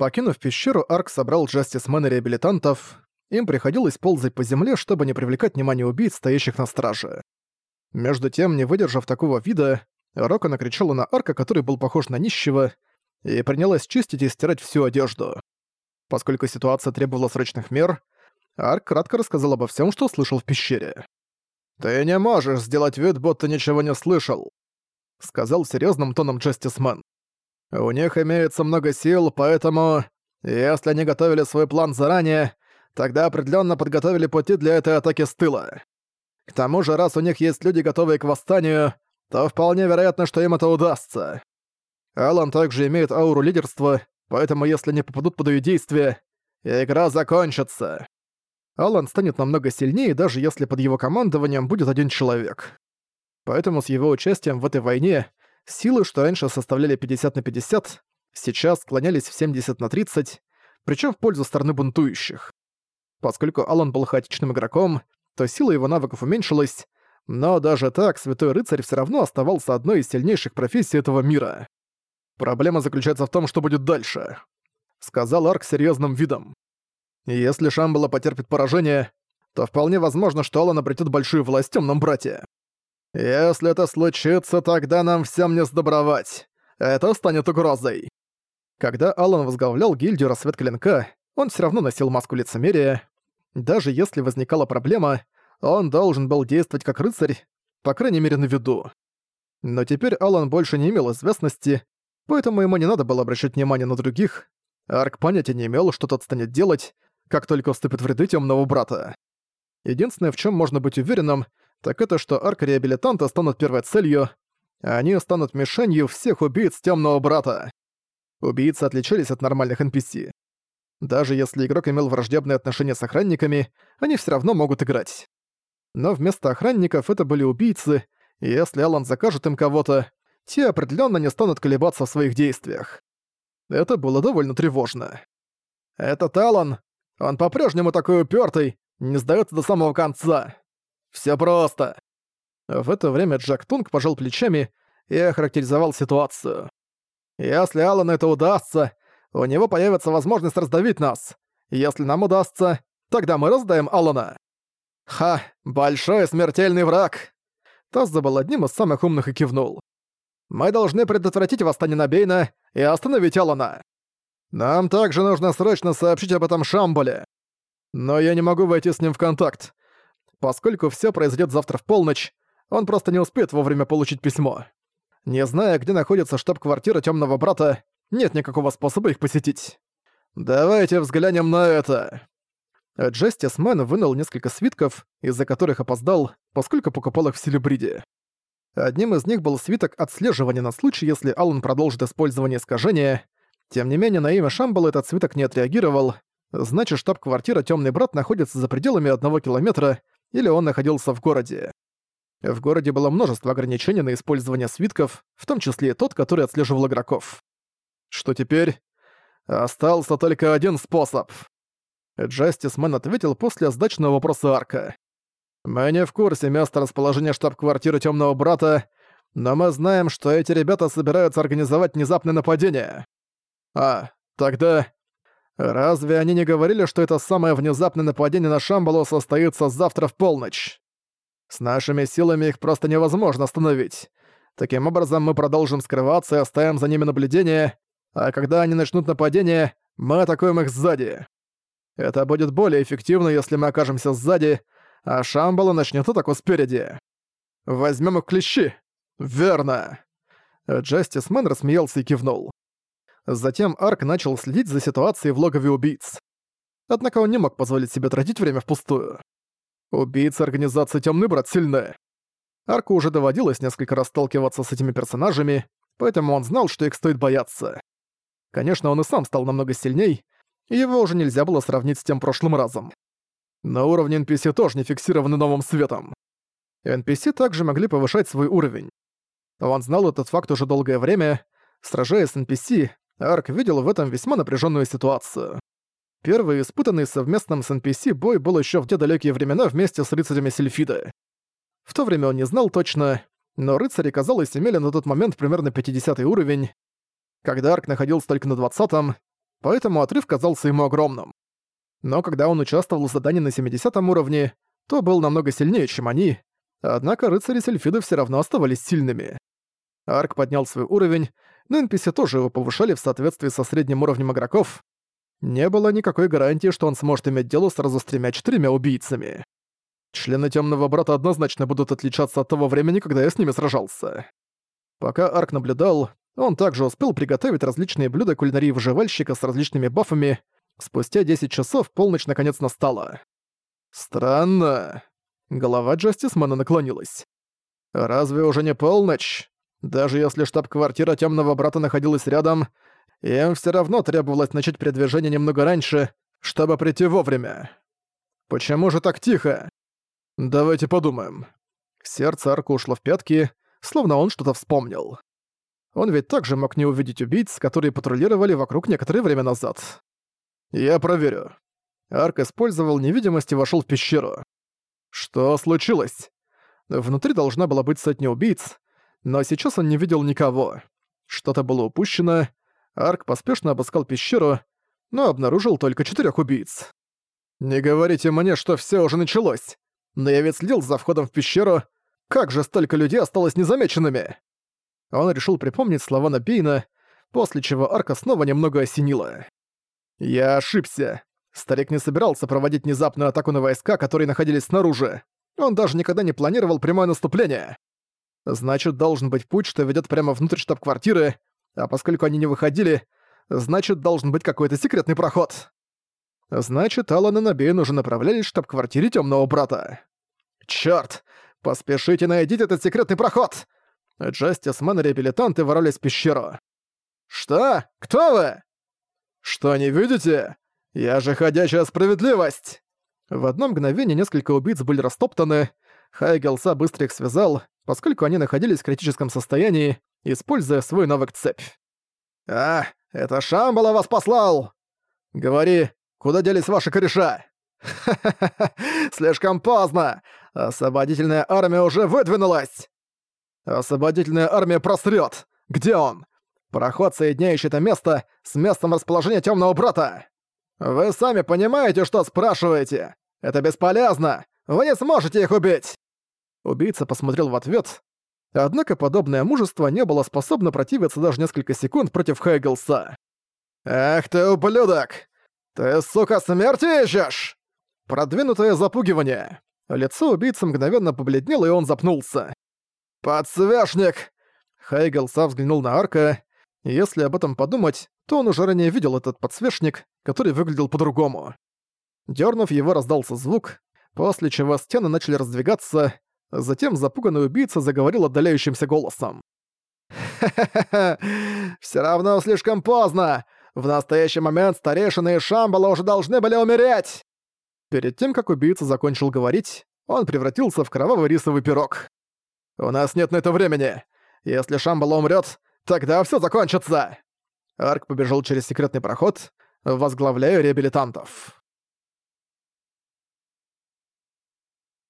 Покинув пещеру, Арк собрал Джастисмен и реабилитантов. Им приходилось ползать по земле, чтобы не привлекать внимание убийц, стоящих на страже. Между тем, не выдержав такого вида, Рока накричала на Арка, который был похож на нищего, и принялась чистить и стирать всю одежду. Поскольку ситуация требовала срочных мер, Арк кратко рассказал обо всем, что услышал в пещере. «Ты не можешь сделать вид, будто ничего не слышал», — сказал серьезным тоном Джастисмен. «У них имеется много сил, поэтому, если они готовили свой план заранее, тогда определенно подготовили пути для этой атаки с тыла. К тому же, раз у них есть люди, готовые к восстанию, то вполне вероятно, что им это удастся. Алан также имеет ауру лидерства, поэтому если они попадут под ее действие, игра закончится. Алан станет намного сильнее, даже если под его командованием будет один человек. Поэтому с его участием в этой войне силы, что раньше составляли 50 на 50, сейчас склонялись в 70 на 30, причем в пользу стороны бунтующих. Поскольку Алан был хаотичным игроком, то сила его навыков уменьшилась, но даже так Святой Рыцарь все равно оставался одной из сильнейших профессий этого мира. Проблема заключается в том, что будет дальше, сказал Арк серьезным видом. Если Шамбала потерпит поражение, то вполне возможно, что Алан обретет большую власть в темном брате. Если это случится, тогда нам всем не сдобровать. Это станет угрозой. Когда Алан возглавлял гильдию Рассвет Клинка, он все равно носил маску лицемерия. Даже если возникала проблема, он должен был действовать как рыцарь, по крайней мере на виду. Но теперь Алан больше не имел известности, поэтому ему не надо было обращать внимание на других. Арк понятия не имел, что тот станет делать, как только вступит в ряды темного брата. Единственное, в чем можно быть уверенным, так это, что арк реабилитанта станут первой целью, а они станут мишенью всех убийц темного брата. Убийцы отличались от нормальных NPC. Даже если игрок имел враждебные отношения с охранниками, они все равно могут играть. Но вместо охранников это были убийцы, и если Алан закажет им кого-то, те определенно не станут колебаться в своих действиях. Это было довольно тревожно. «Этот Алан, он по-прежнему такой упертый, не сдается до самого конца. Все просто». В это время Джек Тунг пожал плечами и охарактеризовал ситуацию. «Если Алану это удастся, у него появится возможность раздавить нас. Если нам удастся, тогда мы раздаем Алана». «Ха, большой смертельный враг!» Тазза был одним из самых умных и кивнул. «Мы должны предотвратить восстание на Бейна и остановить Алана. Нам также нужно срочно сообщить об этом Шамболе. Но я не могу войти с ним в контакт. Поскольку все произойдет завтра в полночь, он просто не успеет вовремя получить письмо. Не зная, где находится штаб-квартира Темного Брата, нет никакого способа их посетить. Давайте взглянем на это. Джестис Мэн вынул несколько свитков, из-за которых опоздал, поскольку покупал их в Селебриде. Одним из них был свиток отслеживания на случай, если Аллан продолжит использование искажения. Тем не менее, на имя Шамбала этот свиток не отреагировал. Значит, штаб-квартира Тёмный Брат находится за пределами одного километра, или он находился в городе. В городе было множество ограничений на использование свитков, в том числе и тот, который отслеживал игроков. Что теперь? Остался только один способ. Джастисмен ответил после сдачного вопроса Арка. «Мы не в курсе места расположения штаб-квартиры Тёмного Брата, но мы знаем, что эти ребята собираются организовать внезапное нападение. А, тогда... Разве они не говорили, что это самое внезапное нападение на Шамбалу состоится завтра в полночь? С нашими силами их просто невозможно остановить. Таким образом, мы продолжим скрываться и оставим за ними наблюдение, а когда они начнут нападение, мы атакуем их сзади. Это будет более эффективно, если мы окажемся сзади, а Шамбала начнет атаку спереди. Возьмем их клещи. Верно. Джастис Мэн рассмеялся и кивнул. Затем Арк начал следить за ситуацией в логове убийц. Однако он не мог позволить себе тратить время впустую. Убийцы организации Темный Брат сильны. Арку уже доводилось несколько раз сталкиваться с этими персонажами, поэтому он знал, что их стоит бояться. Конечно, он и сам стал намного сильней, его уже нельзя было сравнить с тем прошлым разом. На уровне NPC тоже не фиксированы новым светом. NPC также могли повышать свой уровень. Он знал этот факт уже долгое время. Сражаясь с NPC, Арк видел в этом весьма напряженную ситуацию. Первый испытанный совместным с NPC бой был еще в те далекие времена вместе с рыцарями Сильфида. В то время он не знал точно, но рыцари, казалось, имели на тот момент примерно 50 уровень. Когда Арк находился только на 20-м, поэтому отрыв казался ему огромным. Но когда он участвовал в задании на 70 уровне, то был намного сильнее, чем они, однако рыцари Сельфиды все равно оставались сильными. Арк поднял свой уровень, но NPC тоже его повышали в соответствии со средним уровнем игроков. Не было никакой гарантии, что он сможет иметь дело сразу с тремя-четырьмя убийцами. Члены Темного Брата однозначно будут отличаться от того времени, когда я с ними сражался. Пока Арк наблюдал, он также успел приготовить различные блюда кулинарии выживальщика с различными бафами. Спустя 10 часов полночь наконец настала. Странно. Голова Джастисмана наклонилась. Разве уже не полночь? Даже если штаб-квартира Темного Брата находилась рядом, им все равно требовалось начать передвижение немного раньше, чтобы прийти вовремя. Почему же так тихо? Давайте подумаем. Сердце Арка ушло в пятки, словно он что-то вспомнил. Он ведь также мог не увидеть убийц, которые патрулировали вокруг некоторое время назад. Я проверю. Арк использовал невидимость и вошел в пещеру. Что случилось? Внутри должна была быть сотня убийц, но сейчас он не видел никого. Что-то было упущено. Арк поспешно обыскал пещеру, но обнаружил только четырех убийц. «Не говорите мне, что все уже началось. Но я ведь следил за входом в пещеру. Как же столько людей осталось незамеченными?» Он решил припомнить слова Набейна, после чего Арка снова немного осенила. «Я ошибся. Старик не собирался проводить внезапную атаку на войска, которые находились снаружи. Он даже никогда не планировал прямое наступление. Значит, должен быть путь, что ведет прямо внутрь штаб-квартиры, а поскольку они не выходили, значит, должен быть какой-то секретный проход. Значит, Алан и Набейн уже направлялись в штаб-квартире Темного Брата. Чёрт! Поспешите найдите этот секретный проход! Джастисмен и реабилитанты ворвались в пещеру. «Что? Кто вы?» «Что, не видите? Я же ходячая справедливость!» В одно мгновение несколько убийц были растоптаны, Хайгелса быстро их связал, поскольку они находились в критическом состоянии, используя свой навык цепь. «А, это Шамбала вас послал!» «Говори, куда делись ваши кореша?» «Ха-ха-ха, слишком поздно! Освободительная армия уже выдвинулась!» «Освободительная армия просрет! Где он? Проход, соединяющий это место с местом расположения Темного Брата! Вы сами понимаете, что спрашиваете? Это бесполезно! Вы не сможете их убить!» Убийца посмотрел в ответ, однако подобное мужество не было способно противиться даже несколько секунд против Хейгелса. «Ах ты, ублюдок! Ты, сука, смерти ищешь!» Продвинутое запугивание. Лицо убийцы мгновенно побледнело, и он запнулся. «Подсвечник!» Хайгелса взглянул на Арка. Если об этом подумать, то он уже ранее видел этот подсвечник, который выглядел по-другому. Дёрнув его, раздался звук, после чего стены начали раздвигаться, затем запуганный убийца заговорил отдаляющимся голосом. «Ха-ха-ха! Всё равно слишком поздно! В настоящий момент старейшины и Шамбала уже должны были умереть!» Перед тем, как убийца закончил говорить, он превратился в кровавый рисовый пирог. «У нас нет на это времени. Если Шамбала умрет, тогда все закончится!» Арк побежал через секретный проход, возглавляя реабилитантов.